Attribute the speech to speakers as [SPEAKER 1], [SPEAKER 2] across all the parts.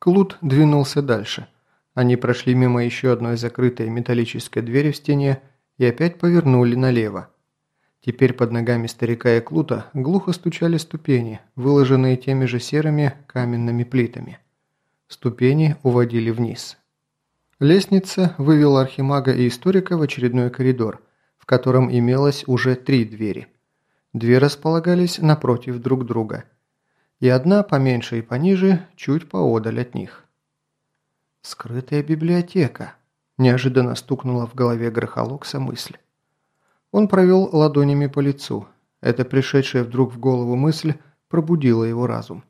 [SPEAKER 1] Клуд двинулся дальше. Они прошли мимо еще одной закрытой металлической двери в стене и опять повернули налево. Теперь под ногами старика и Клута глухо стучали ступени, выложенные теми же серыми каменными плитами. Ступени уводили вниз. Лестница вывела архимага и историка в очередной коридор, в котором имелось уже три двери. Две располагались напротив друг друга, и одна поменьше и пониже, чуть поодаль от них. «Скрытая библиотека», – неожиданно стукнула в голове Грохолокса мысль. Он провел ладонями по лицу. Эта пришедшая вдруг в голову мысль пробудила его разум.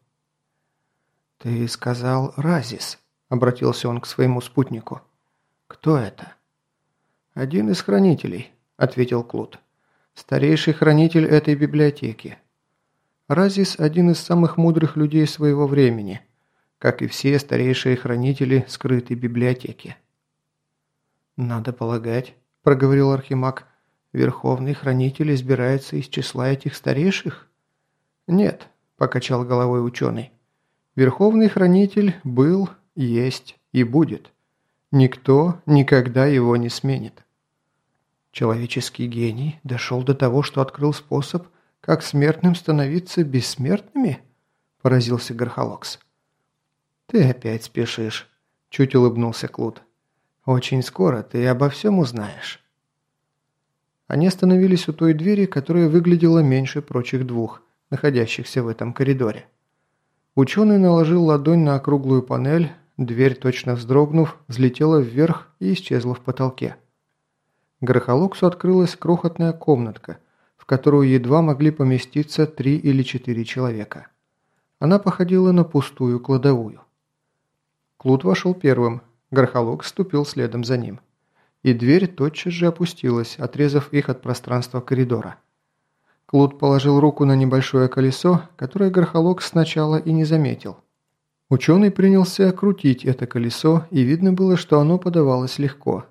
[SPEAKER 1] «Ты сказал Разис», – обратился он к своему спутнику. «Кто это?» «Один из хранителей», – ответил Клод. «Старейший хранитель этой библиотеки. Разис – один из самых мудрых людей своего времени, как и все старейшие хранители скрытой библиотеки». «Надо полагать», – проговорил Архимаг, Верховный Хранитель избирается из числа этих старейших? Нет, покачал головой ученый. Верховный Хранитель был, есть и будет. Никто никогда его не сменит. Человеческий гений дошел до того, что открыл способ, как смертным становиться бессмертными? Поразился Гархалокс. Ты опять спешишь, чуть улыбнулся Клуд. Очень скоро ты обо всем узнаешь. Они остановились у той двери, которая выглядела меньше прочих двух, находящихся в этом коридоре. Ученый наложил ладонь на округлую панель, дверь, точно вздрогнув, взлетела вверх и исчезла в потолке. Грохолоксу открылась крохотная комнатка, которую едва могли поместиться три или четыре человека. Она походила на пустую кладовую. Клуд вошел первым, Грохолок ступил следом за ним и дверь тотчас же опустилась, отрезав их от пространства коридора. Клуд положил руку на небольшое колесо, которое Горхолог сначала и не заметил. Ученый принялся крутить это колесо, и видно было, что оно подавалось легко.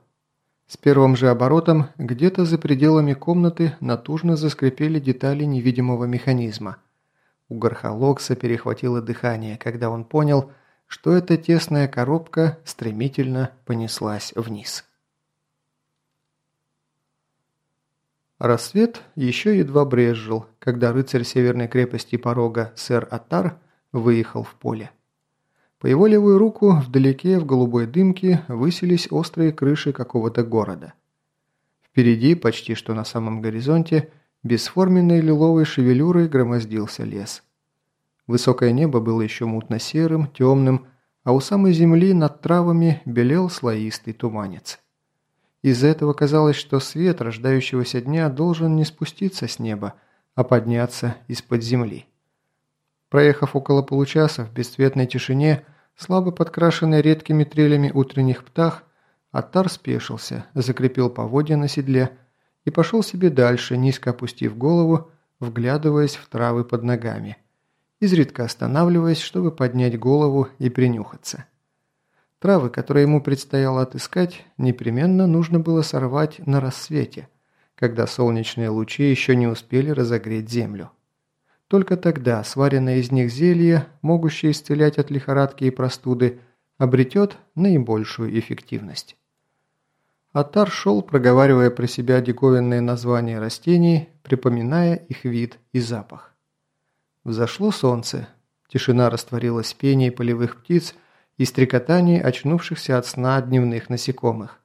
[SPEAKER 1] С первым же оборотом где-то за пределами комнаты натужно заскрипели детали невидимого механизма. У Горхолокса перехватило дыхание, когда он понял, что эта тесная коробка стремительно понеслась вниз. Рассвет еще едва брезжил, когда рыцарь северной крепости порога сэр Атар выехал в поле. По его левую руку вдалеке в голубой дымке высились острые крыши какого-то города. Впереди, почти что на самом горизонте, бесформенной лиловой шевелюрой громоздился лес. Высокое небо было еще мутно-серым, темным, а у самой земли над травами белел слоистый туманец. Из-за этого казалось, что свет рождающегося дня должен не спуститься с неба, а подняться из-под земли. Проехав около получаса в бесцветной тишине, слабо подкрашенной редкими трелями утренних птах, Аттар спешился, закрепил поводья на седле и пошел себе дальше, низко опустив голову, вглядываясь в травы под ногами, изредка останавливаясь, чтобы поднять голову и принюхаться. Травы, которые ему предстояло отыскать, непременно нужно было сорвать на рассвете, когда солнечные лучи еще не успели разогреть землю. Только тогда сваренное из них зелье, могущее исцелять от лихорадки и простуды, обретет наибольшую эффективность. Атар шел, проговаривая про себя диковинные названия растений, припоминая их вид и запах. Взошло солнце, тишина растворилась в пении полевых птиц – и стрекотании очнувшихся от сна дневных насекомых.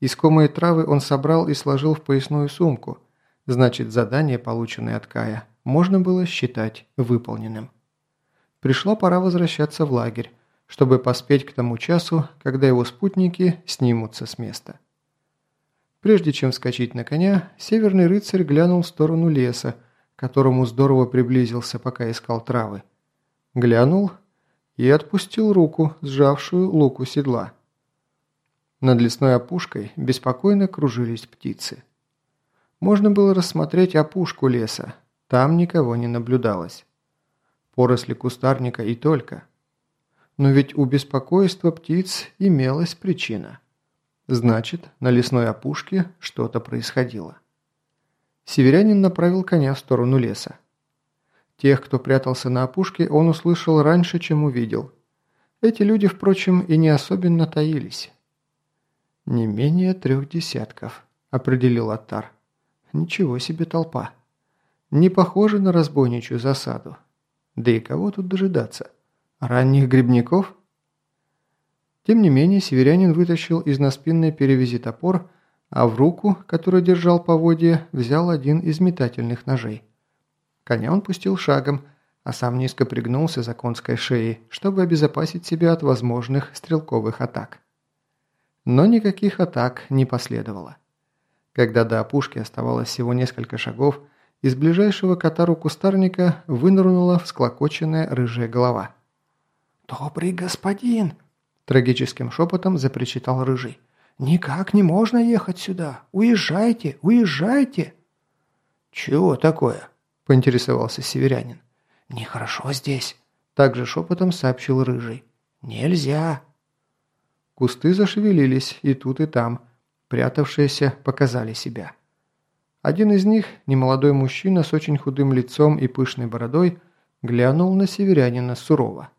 [SPEAKER 1] Искомые травы он собрал и сложил в поясную сумку, значит задание, полученное от Кая, можно было считать выполненным. Пришла пора возвращаться в лагерь, чтобы поспеть к тому часу, когда его спутники снимутся с места. Прежде чем вскочить на коня, северный рыцарь глянул в сторону леса, к которому здорово приблизился, пока искал травы. Глянул и отпустил руку, сжавшую луку седла. Над лесной опушкой беспокойно кружились птицы. Можно было рассмотреть опушку леса, там никого не наблюдалось. Поросли кустарника и только. Но ведь у беспокойства птиц имелась причина. Значит, на лесной опушке что-то происходило. Северянин направил коня в сторону леса. Тех, кто прятался на опушке, он услышал раньше, чем увидел. Эти люди, впрочем, и не особенно таились. «Не менее трех десятков», – определил Аттар. «Ничего себе толпа. Не похоже на разбойничью засаду. Да и кого тут дожидаться? Ранних грибников?» Тем не менее, северянин вытащил из наспинной перевязи топор, а в руку, которую держал поводья, взял один из метательных ножей. Коня он пустил шагом, а сам низко пригнулся за конской шеей, чтобы обезопасить себя от возможных стрелковых атак. Но никаких атак не последовало. Когда до опушки оставалось всего несколько шагов, из ближайшего к Атару кустарника вынырнула всклокоченная рыжая голова.
[SPEAKER 2] «Добрый господин!» – трагическим шепотом запричитал рыжий. «Никак не можно ехать сюда! Уезжайте! Уезжайте!»
[SPEAKER 1] «Чего такое?» – поинтересовался северянин.
[SPEAKER 2] «Нехорошо здесь», – также шепотом сообщил Рыжий. «Нельзя».
[SPEAKER 1] Кусты зашевелились и тут, и там. Прятавшиеся показали себя. Один из них, немолодой мужчина с очень худым лицом и пышной бородой, глянул на северянина сурово.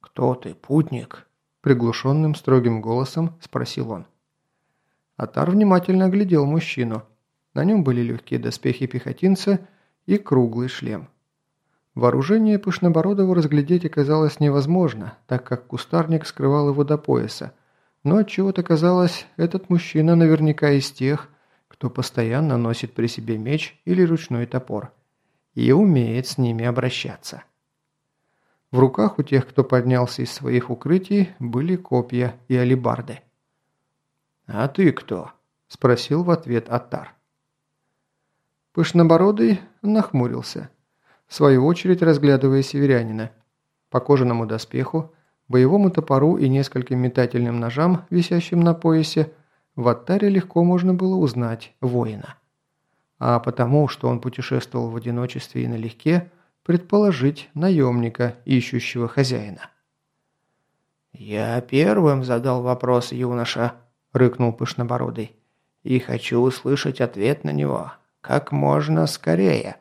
[SPEAKER 2] «Кто ты, путник?»
[SPEAKER 1] – приглушенным строгим голосом спросил он. Атар внимательно оглядел мужчину. На нем были легкие доспехи пехотинца и круглый шлем. Вооружение Пышнобородова разглядеть оказалось невозможно, так как кустарник скрывал его до пояса, но отчего-то казалось, этот мужчина наверняка из тех, кто постоянно носит при себе меч или ручной топор и умеет с ними обращаться. В руках у тех, кто поднялся из своих укрытий, были копья и алибарды.
[SPEAKER 2] «А ты кто?» – спросил в ответ Атар.
[SPEAKER 1] Пышнобородый нахмурился – в свою очередь разглядывая северянина. По кожаному доспеху, боевому топору и нескольким метательным ножам, висящим на поясе, в Аттаре легко можно было узнать воина. А потому, что он путешествовал в одиночестве и налегке, предположить наемника, ищущего хозяина.
[SPEAKER 2] «Я первым задал вопрос юноша», – рыкнул Пышнобородый, – «и хочу услышать ответ на него как можно скорее».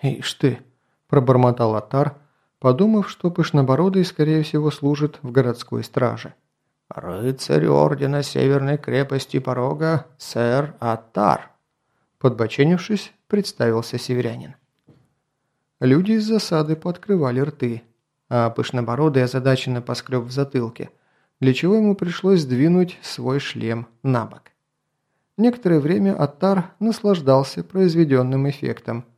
[SPEAKER 1] «Ишь ты!» – пробормотал Атар, подумав, что Пышнобородый, скорее всего, служит в городской страже.
[SPEAKER 2] «Рыцарь ордена Северной крепости Порога, сэр Атар!»
[SPEAKER 1] Подбоченившись, представился северянин. Люди из засады пооткрывали рты, а Пышнобородый озадаченно поскреб в затылке, для чего ему пришлось сдвинуть свой шлем на бок. Некоторое время Аттар наслаждался произведенным эффектом –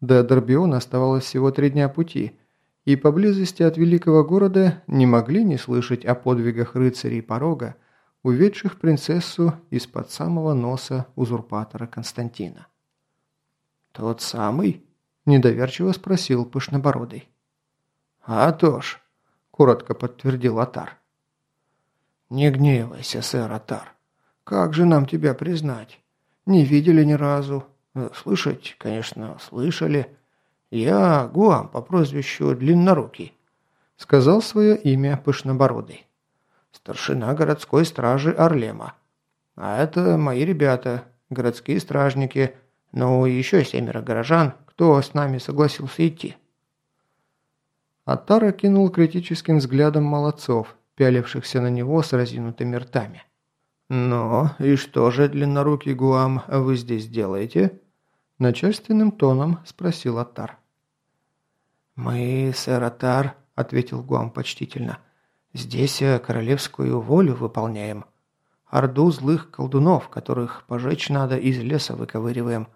[SPEAKER 1] до Дорбиона оставалось всего три дня пути, и поблизости от великого города не могли не слышать о подвигах рыцарей порога, уведших принцессу из-под самого носа узурпатора Константина.
[SPEAKER 2] «Тот самый?»
[SPEAKER 1] – недоверчиво спросил Пышнобородый.
[SPEAKER 2] «А то ж», – коротко подтвердил Атар. «Не гневайся, сэр Атар. Как же нам тебя признать? Не видели ни разу, Э, слышать, конечно, слышали. Я Гуам по прозвищу Длиннорукий. Сказал свое имя Пышнобородый. Старшина городской стражи Орлема. А это мои ребята, городские стражники, ну и еще семеро горожан, кто с нами согласился идти.
[SPEAKER 1] Атара кинул критическим взглядом молодцов, пялившихся на него с разинутыми ртами.
[SPEAKER 2] «Ну, и что же, длиннорукий Гуам, вы здесь делаете?»
[SPEAKER 1] Начальственным тоном спросил Атар.
[SPEAKER 2] «Мы, сэр Атар», — ответил Гуам почтительно, — «здесь э, королевскую волю выполняем. Орду злых колдунов, которых пожечь надо, из леса выковыриваем.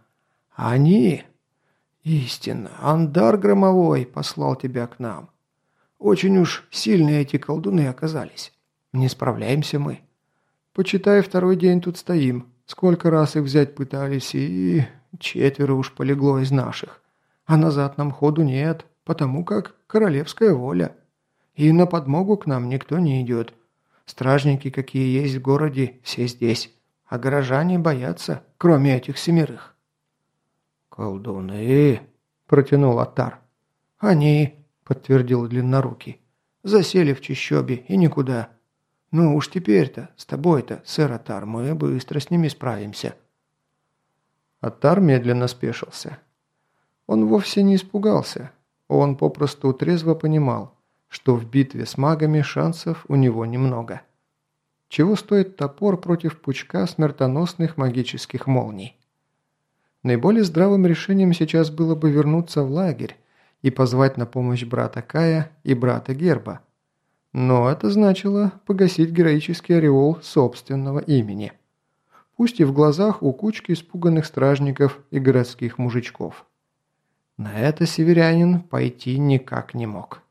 [SPEAKER 2] А они...» «Истинно, Андар Громовой послал тебя к нам. Очень уж сильные эти колдуны оказались. Не справляемся мы.
[SPEAKER 1] Почитай, второй день тут стоим. Сколько раз их взять пытались, и... Четверо уж полегло из наших. А назад нам ходу нет, потому как королевская воля. И на подмогу к нам никто не идет. Стражники, какие есть в городе, все здесь. А горожане боятся, кроме этих семерых».
[SPEAKER 2] «Колдуны!» – протянул Атар. «Они!» – подтвердил Длиннорукий. «Засели в чищобе и никуда. Ну уж теперь-то, с тобой-то, сэр Атар, мы быстро с ними справимся».
[SPEAKER 1] Атар медленно спешился. Он вовсе не испугался. Он попросту трезво понимал, что в битве с магами шансов у него немного. Чего стоит топор против пучка смертоносных магических молний? Наиболее здравым решением сейчас было бы вернуться в лагерь и позвать на помощь брата Кая и брата Герба. Но это значило погасить героический ореол собственного имени. Пусть и в глазах у кучки испуганных стражников и городских мужичков. На это северянин пойти никак не мог.